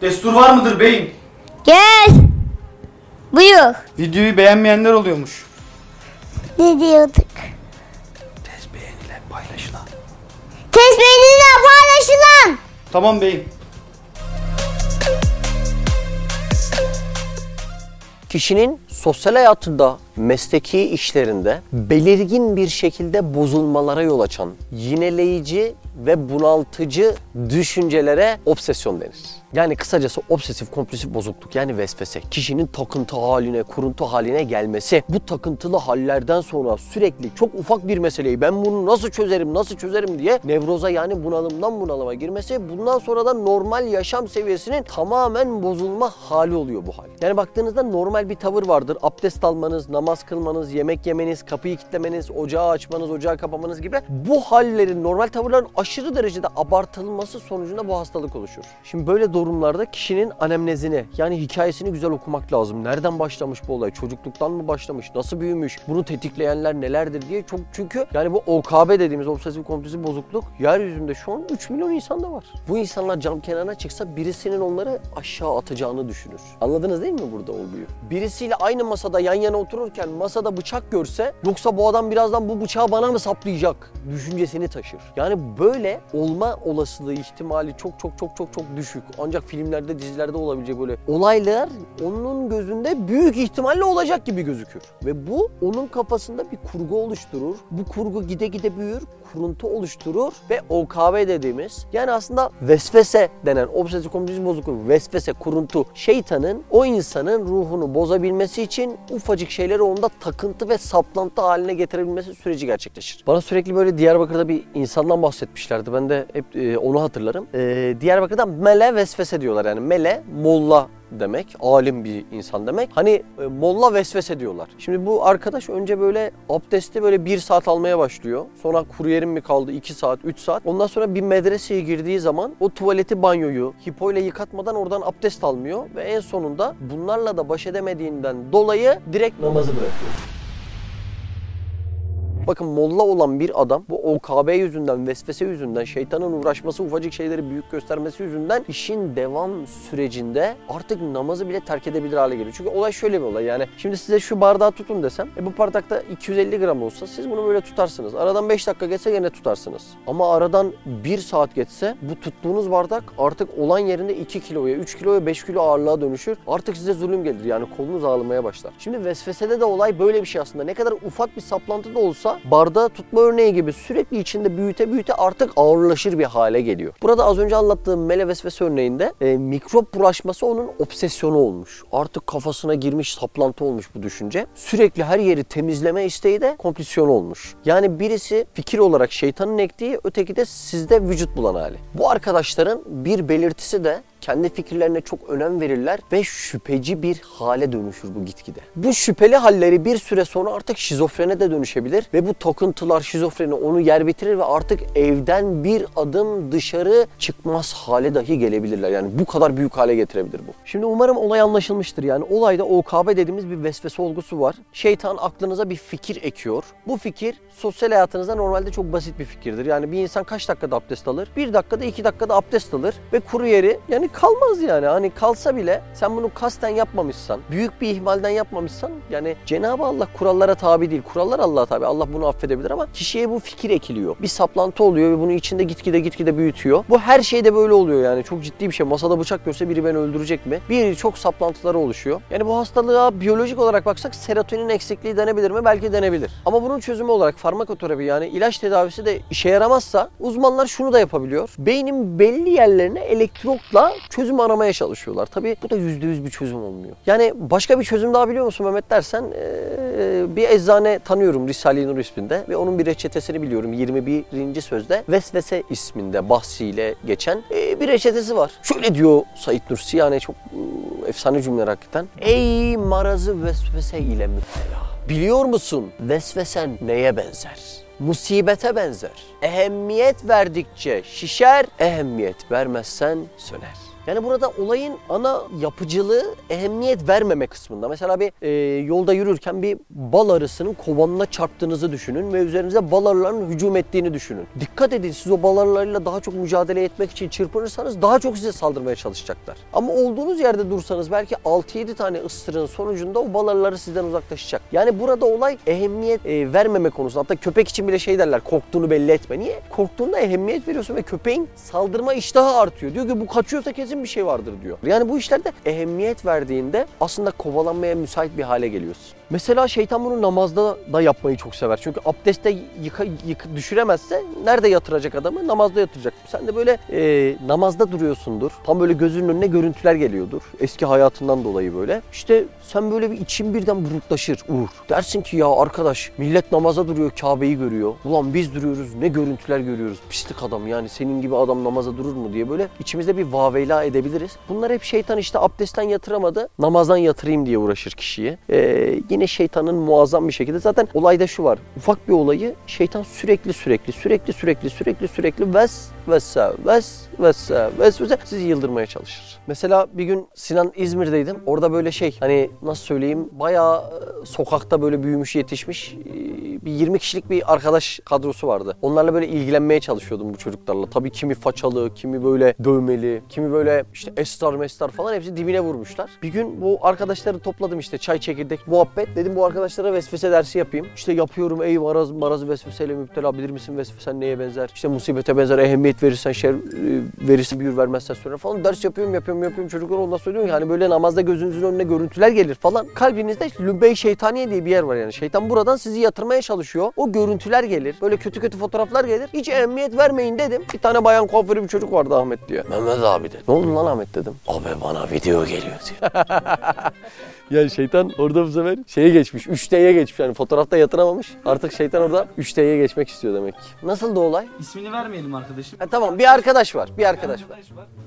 Destur var mıdır beyim? Gel. Buyur. Videoyu beğenmeyenler oluyormuş. Ne diyorduk? Tez beğenilen paylaşılan. Tez beğeniyle paylaşılan. Tamam beyim. Kişinin sosyal hayatında, mesleki işlerinde belirgin bir şekilde bozulmalara yol açan, yineleyici ve bunaltıcı düşüncelere obsesyon denir. Yani kısacası obsesif kompulsif bozukluk yani vesvese. Kişinin takıntı haline, kuruntu haline gelmesi. Bu takıntılı hallerden sonra sürekli çok ufak bir meseleyi ben bunu nasıl çözerim, nasıl çözerim diye nevroza yani bunalımdan bunalıma girmesi. Bundan sonra da normal yaşam seviyesinin tamamen bozulma hali oluyor bu hal. Yani baktığınızda normal bir tavır vardır. Abdest almanız, namaz kılmanız, yemek yemeniz, kapıyı kilitlemeniz, ocağı açmanız, ocağı kapamanız gibi bu hallerin, normal tavırların aşırı derecede abartılması sonucunda bu hastalık oluşur. Şimdi böyle durumlarda kişinin anemnezini yani hikayesini güzel okumak lazım. Nereden başlamış bu olay? Çocukluktan mı başlamış? Nasıl büyümüş? Bunu tetikleyenler nelerdir diye çok çünkü yani bu OKB dediğimiz obsesif kompulsif bozukluk yeryüzünde şu an 3 milyon insanda var. Bu insanlar cam kenarına çıksa birisinin onları aşağı atacağını düşünür. Anladınız değil mi burada olduğu? Birisiyle aynı masada yan yana otururken masada bıçak görse yoksa bu adam birazdan bu bıçağı bana mı saplayacak düşüncesini taşır. Yani böyle olma olasılığı ihtimali çok çok çok çok çok düşük. Ancak filmlerde dizilerde olabilecek böyle olaylar onun gözünde büyük ihtimalle olacak gibi gözükür. Ve bu onun kafasında bir kurgu oluşturur. Bu kurgu gide gide büyür, kuruntu oluşturur ve OKB dediğimiz yani aslında vesvese denen obsesif kompulsif bozukluk, vesvese, kuruntu şeytanın o insanın ruhunu bozabilmesi için ufacık şeyleri onda takıntı ve saplantı haline getirebilmesi süreci gerçekleşir. Bana sürekli böyle Diyarbakır'da bir insandan bahsetmişlerdi. Ben de hep e, onu hatırlarım. E, Diyarbakır'da mele vesvese diyorlar yani mele molla demek, alim bir insan demek. Hani e, molla vesvese diyorlar. Şimdi bu arkadaş önce böyle abdesti böyle bir saat almaya başlıyor. Sonra kuru yerim mi kaldı 2 saat, 3 saat. Ondan sonra bir medreseye girdiği zaman o tuvaleti, banyoyu hipoyla yıkatmadan oradan abdest almıyor. Ve en sonunda bunlarla da baş edemediğinden dolayı direkt namazı bırakıyor. Bakın molla olan bir adam bu OKB yüzünden, vesvese yüzünden, şeytanın uğraşması, ufacık şeyleri büyük göstermesi yüzünden işin devam sürecinde artık namazı bile terk edebilir hale geliyor. Çünkü olay şöyle bir olay yani. Şimdi size şu bardağı tutun desem, e bu bardakta 250 gram olsa siz bunu böyle tutarsınız. Aradan 5 dakika geçse gene tutarsınız. Ama aradan 1 saat geçse bu tuttuğunuz bardak artık olan yerinde 2 kiloya, 3 kiloya, 5 kilo ağırlığa dönüşür. Artık size zulüm gelir yani kolunuz ağrımaya başlar. Şimdi vesvesede de olay böyle bir şey aslında. Ne kadar ufak bir saplantı da olsa bardağı tutma örneği gibi sürekli içinde büyüte büyüte artık ağırlaşır bir hale geliyor. Burada az önce anlattığım mele vesvese örneğinde e, mikrop bulaşması onun obsesyonu olmuş. Artık kafasına girmiş saplantı olmuş bu düşünce. Sürekli her yeri temizleme isteği de komplisyon olmuş. Yani birisi fikir olarak şeytanın ektiği öteki de sizde vücut bulan hali. Bu arkadaşların bir belirtisi de kendi fikirlerine çok önem verirler ve şüpheci bir hale dönüşür bu gitgide. Bu şüpheli halleri bir süre sonra artık şizofrene de dönüşebilir ve bu takıntılar şizofreni onu yer bitirir ve artık evden bir adım dışarı çıkmaz hale dahi gelebilirler. Yani bu kadar büyük hale getirebilir bu. Şimdi umarım olay anlaşılmıştır. Yani olayda OKB dediğimiz bir vesvese olgusu var. Şeytan aklınıza bir fikir ekiyor. Bu fikir sosyal hayatınızda normalde çok basit bir fikirdir. Yani bir insan kaç dakikada abdest alır? Bir dakikada iki dakikada abdest alır ve kuru yeri yani kalmaz yani. Hani kalsa bile sen bunu kasten yapmamışsan, büyük bir ihmalden yapmamışsan yani Cenab-ı Allah kurallara tabi değil. Kurallar Allah'a tabi. Allah bunu affedebilir ama kişiye bu fikir ekiliyor. Bir saplantı oluyor ve bunu içinde gitgide gitgide büyütüyor. Bu her şeyde böyle oluyor yani. Çok ciddi bir şey. Masada bıçak görse biri beni öldürecek mi? Bir çok saplantıları oluşuyor. Yani bu hastalığa biyolojik olarak baksak serotonin eksikliği denebilir mi? Belki denebilir. Ama bunun çözümü olarak farmakoterapi yani ilaç tedavisi de işe yaramazsa uzmanlar şunu da yapabiliyor. Beynin belli yerlerine elektrotla çözüm aramaya çalışıyorlar. Tabii bu da %100 bir çözüm olmuyor. Yani başka bir çözüm daha biliyor musun Mehmet dersen ee, bir eczane tanıyorum Risale-i Nur isminde ve onun bir reçetesini biliyorum 21. sözde Vesvese isminde bahsiyle geçen ee, bir reçetesi var. Şöyle diyor Said Nursi yani çok ee, efsane cümleler hakikaten. Ey marazı vesvese ile müptela. Biliyor musun vesvesen neye benzer? Musibete benzer. Ehemmiyet verdikçe şişer, ehemmiyet vermezsen söner. Yani burada olayın ana yapıcılığı ehemmiyet vermeme kısmında. Mesela bir e, yolda yürürken bir bal arısının kovanına çarptığınızı düşünün ve üzerinize bal arılarının hücum ettiğini düşünün. Dikkat edin siz o bal arılarıyla daha çok mücadele etmek için çırpınırsanız daha çok size saldırmaya çalışacaklar. Ama olduğunuz yerde dursanız belki 6-7 tane ıstırığın sonucunda o bal arıları sizden uzaklaşacak. Yani burada olay ehemmiyet e, vermeme konusu. Hatta köpek için bile şey derler korktuğunu belli etme. Niye? Korktuğunda ehemmiyet veriyorsun ve köpeğin saldırma iştahı artıyor. Diyor ki bu kaçıyorsa kesin bir şey vardır diyor. Yani bu işlerde ehemmiyet verdiğinde aslında kovalanmaya müsait bir hale geliyorsun. Mesela şeytan bunu namazda da yapmayı çok sever. Çünkü abdestte yıka, yıka- düşüremezse nerede yatıracak adamı? Namazda yatıracak. Sen de böyle e, namazda duruyorsundur. Tam böyle gözünün önüne görüntüler geliyordur. Eski hayatından dolayı böyle. İşte sen böyle bir için birden buruklaşır Uğur. Dersin ki ya arkadaş millet namaza duruyor Kabe'yi görüyor. Ulan biz duruyoruz ne görüntüler görüyoruz. Pislik adam yani senin gibi adam namaza durur mu diye böyle içimizde bir vaveyla edebiliriz. Bunlar hep şeytan işte abdestten yatıramadı. Namazdan yatırayım diye uğraşır kişiyi. Ee, yine şeytanın muazzam bir şekilde zaten olayda şu var. Ufak bir olayı şeytan sürekli sürekli sürekli sürekli sürekli sürekli ves vesse ves vesse ves vesse sizi yıldırmaya çalışır. Mesela bir gün Sinan İzmir'deydim. Orada böyle şey hani nasıl söyleyeyim bayağı e, sokakta böyle büyümüş yetişmiş e, bir 20 kişilik bir arkadaş kadrosu vardı. Onlarla böyle ilgilenmeye çalışıyordum bu çocuklarla. Tabii kimi façalı, kimi böyle dövmeli, kimi böyle işte estar mestar falan hepsi dibine vurmuşlar. Bir gün bu arkadaşları topladım işte çay çekirdek muhabbet. Dedim bu arkadaşlara vesvese dersi yapayım. İşte yapıyorum ey maraz, marazı vesveseyle müptela bilir misin vesvesen neye benzer? İşte musibete benzer ehemmiyet verirsen şer e, verirsin büyür vermezsen sonra falan ders yapıyorum yapıyorum yapıyorum çocuklar ondan sonra diyorum ki hani böyle namazda gözünüzün önüne görüntüler gelir falan. Kalbinizde lübey şeytaniye diye bir yer var yani. Şeytan buradan sizi yatırmaya çalışıyor. O görüntüler gelir. Böyle kötü kötü fotoğraflar gelir. Hiç ehemmiyet vermeyin dedim. Bir tane bayan kuaförü bir çocuk vardı Ahmet diyor. Mehmet abi dedi. Ne oldu lan Ahmet dedim. Abi bana video geliyor diyor. Yani şeytan orada bu sefer şeye geçmiş. 3D'ye geçmiş. Yani fotoğrafta yatıramamış. Artık şeytan orada 3D'ye geçmek istiyor demek ki. Nasıldı olay? İsmini vermeyelim arkadaşım. Ha, tamam bir arkadaş var. Bir arkadaş var.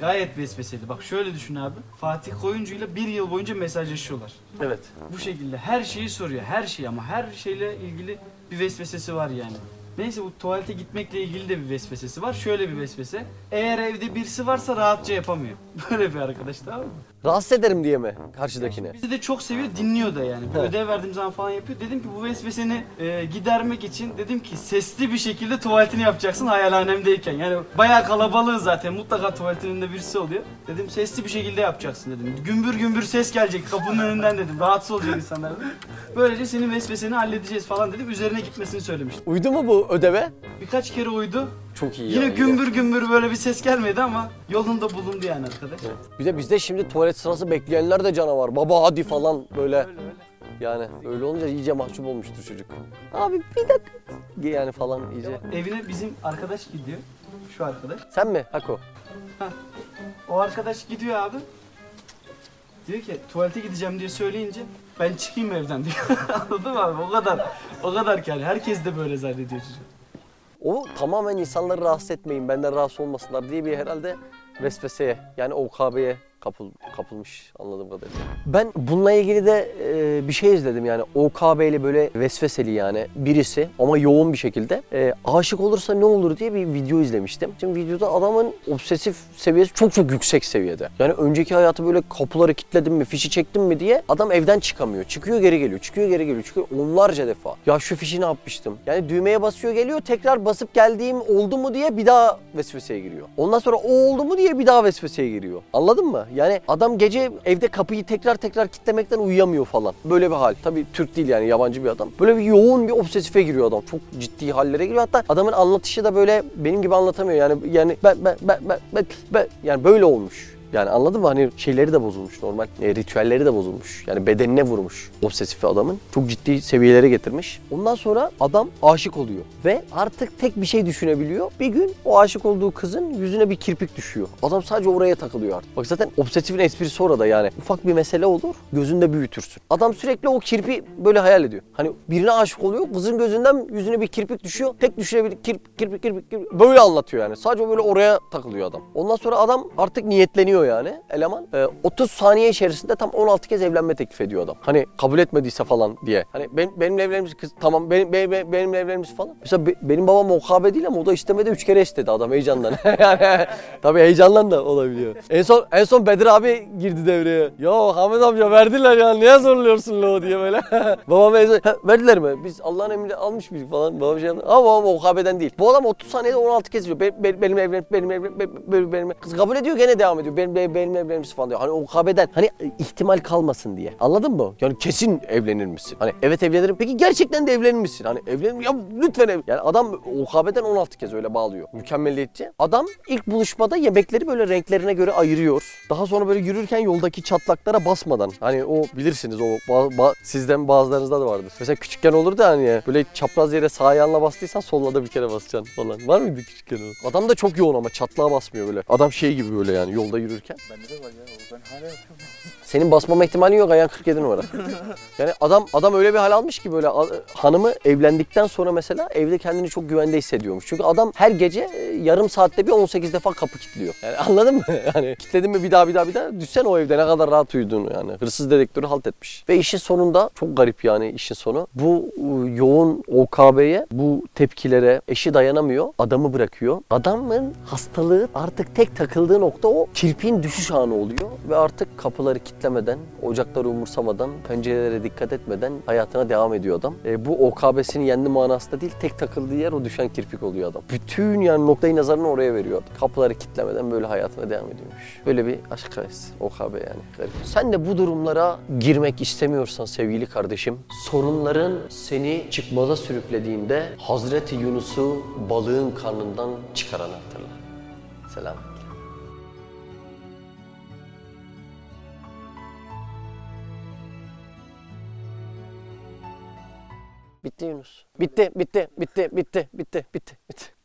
Gayet vesveseli. Bak şöyle düşün abi. Fatih Koyuncu ile bir yıl boyunca mesajlaşıyorlar. Evet. Bu şekilde her şeyi soruyor. Her şey ama her şeyle ilgili bir vesvesesi var yani. Neyse bu tuvalete gitmekle ilgili de bir vesvesesi var. Şöyle bir vesvese. Eğer evde birisi varsa rahatça yapamıyor. Böyle bir arkadaş tamam mı? Rahatsız ederim diye mi karşıdakine? Bizi de çok seviyor, dinliyor da yani. Evet. ödev verdiğim zaman falan yapıyor. Dedim ki bu vesveseni e, gidermek için dedim ki sesli bir şekilde tuvaletini yapacaksın hayalhanemdeyken. Yani bayağı kalabalığız zaten. Mutlaka tuvaletin önünde birisi oluyor. Dedim sesli bir şekilde yapacaksın dedim. Gümbür gümbür ses gelecek kapının önünden dedim. Rahatsız olacak insanlar dedim. Böylece senin vesveseni halledeceğiz falan dedim. Üzerine gitmesini söylemiştim. Uydu mu bu ödeve? Birkaç kere uydu. Çok iyi Yine ya, gümbür gümbür böyle bir ses gelmedi ama yolunda bulundu yani arkadaş. Bir de bizde şimdi tuvalet sırası bekleyenler de canavar. Baba hadi falan böyle. Öyle öyle. Yani öyle olunca iyice mahcup olmuştur çocuk. Abi bir dakika. Yani falan iyice. Evine bizim arkadaş gidiyor. Şu arkadaş. Sen mi Hako? O arkadaş gidiyor abi. Diyor ki tuvalete gideceğim diye söyleyince ben çıkayım evden diyor. Anladın mı abi? O kadar. O kadar yani. Herkes de böyle zannediyor çocuk. O tamamen insanları rahatsız etmeyin, benden rahatsız olmasınlar diye bir herhalde vesveseye yani OKB'ye kapıl, kapılmış anladığım kadarıyla. Ben bununla ilgili de e, bir şey izledim yani OKB ile böyle vesveseli yani birisi ama yoğun bir şekilde e, aşık olursa ne olur diye bir video izlemiştim. Şimdi videoda adamın obsesif seviyesi çok çok yüksek seviyede. Yani önceki hayatı böyle kapıları kilitledim mi, fişi çektim mi diye adam evden çıkamıyor. Çıkıyor geri geliyor, çıkıyor geri geliyor, çıkıyor onlarca defa. Ya şu fişi ne yapmıştım? Yani düğmeye basıyor geliyor tekrar basıp geldiğim oldu mu diye bir daha vesveseye giriyor. Ondan sonra o oldu mu diye bir daha vesveseye giriyor. Anladın mı? Yani adam gece evde kapıyı tekrar tekrar kilitlemekten uyuyamıyor falan. Böyle bir hal. Tabii Türk değil yani yabancı bir adam. Böyle bir yoğun bir obsesife giriyor adam. Çok ciddi hallere giriyor. Hatta adamın anlatışı da böyle benim gibi anlatamıyor. Yani yani ben ben ben ben, ben, ben yani böyle olmuş. Yani anladın mı? Hani şeyleri de bozulmuş normal. E, ritüelleri de bozulmuş. Yani bedenine vurmuş obsesifi adamın. Çok ciddi seviyelere getirmiş. Ondan sonra adam aşık oluyor. Ve artık tek bir şey düşünebiliyor. Bir gün o aşık olduğu kızın yüzüne bir kirpik düşüyor. Adam sadece oraya takılıyor artık. Bak zaten obsesifin esprisi orada yani. Ufak bir mesele olur, gözünde büyütürsün. Adam sürekli o kirpi böyle hayal ediyor. Hani birine aşık oluyor, kızın gözünden yüzüne bir kirpik düşüyor. Tek düşünebilir kirpik, kirpik, kirpik, kirpik. Böyle anlatıyor yani. Sadece böyle oraya takılıyor adam. Ondan sonra adam artık niyetleniyor evleniyor yani eleman. Ee, 30 saniye içerisinde tam 16 kez evlenme teklif ediyor adam. Hani kabul etmediyse falan diye. Hani benim, benimle evlenir misin kız? Tamam benim, benim, benimle evlenir misin falan. Mesela be- benim babam OKB değil ama o da istemedi 3 kere istedi adam heyecandan. yani tabii heyecandan da olabiliyor. En son en son Bedir abi girdi devreye. Ya Hamit amca verdiler ya niye zorluyorsun lo diye böyle. babam en son, "Ha, verdiler mi? Biz Allah'ın emriyle almış mıydık falan. Babam şey yaptı. Ama babam OKB'den değil. Bu adam 30 saniyede 16 kez diyor. Benim, benim, benim evlen, benim benim, benim, benim. Kız kabul ediyor gene devam ediyor. Benim, benim, benim evlenir misin falan diyor. Hani OKB'den hani ihtimal kalmasın diye. Anladın mı? Yani kesin evlenir misin? Hani evet evlenirim. Peki gerçekten de evlenir misin? Hani evlenir Ya lütfen ev. Yani adam OKB'den 16 kez öyle bağlıyor. Mükemmeliyetçi. Adam ilk buluşmada yemekleri böyle renklerine göre ayırıyor. Daha sonra böyle yürürken yoldaki çatlaklara basmadan. Hani o bilirsiniz o ba- ba- sizden bazılarınızda da vardır. Mesela küçükken olurdu hani böyle çapraz yere sağ ayağınla bastıysan solla da bir kere basacaksın falan. Var mıydı küçükken o? Adam da çok yoğun ama çatlağa basmıyor böyle. Adam şey gibi böyle yani yolda yürürken. Bende de var ya. Ben hala yapıyorum. Senin basmama ihtimalin yok ayağın 47 numara. Yani adam adam öyle bir hal almış ki böyle hanımı evlendikten sonra mesela evde kendini çok güvende hissediyormuş. Çünkü adam her gece e, yarım saatte bir 18 defa kapı kilitliyor. Yani anladın mı? Yani kilitledin mi bir daha bir daha bir daha düşsen o evde ne kadar rahat uyuduğunu yani. Hırsız dedektörü halt etmiş. Ve işin sonunda çok garip yani işin sonu. Bu e, yoğun OKB'ye bu tepkilere eşi dayanamıyor. Adamı bırakıyor. Adamın hastalığı artık tek takıldığı nokta o kirpiğin düşüş anı oluyor. Ve artık kapıları kilitlemeden, ocakları umursamadan, pencerelere dikkat etmeden hayatına devam ediyor adam. E, bu OKB'sini yendi manasında değil, tek takıldığı yer o düşen kirpik oluyor adam. Bütün yani noktayı nazarını oraya veriyor. Kapıları kilitlemeden böyle hayatına devam ediyormuş. Böyle bir aşk hikayesi. OKB yani. Garip. Sen de bu durumlara girmek istemiyorsan sevgili kardeşim, sorunların seni çıkmaza sürüklediğinde Hazreti Yunus'u balığın karnından çıkaran hatırla. Selam. Bitti Yunus. Bitti, bitti, bitti, bitti, bitti, bitti, bitti.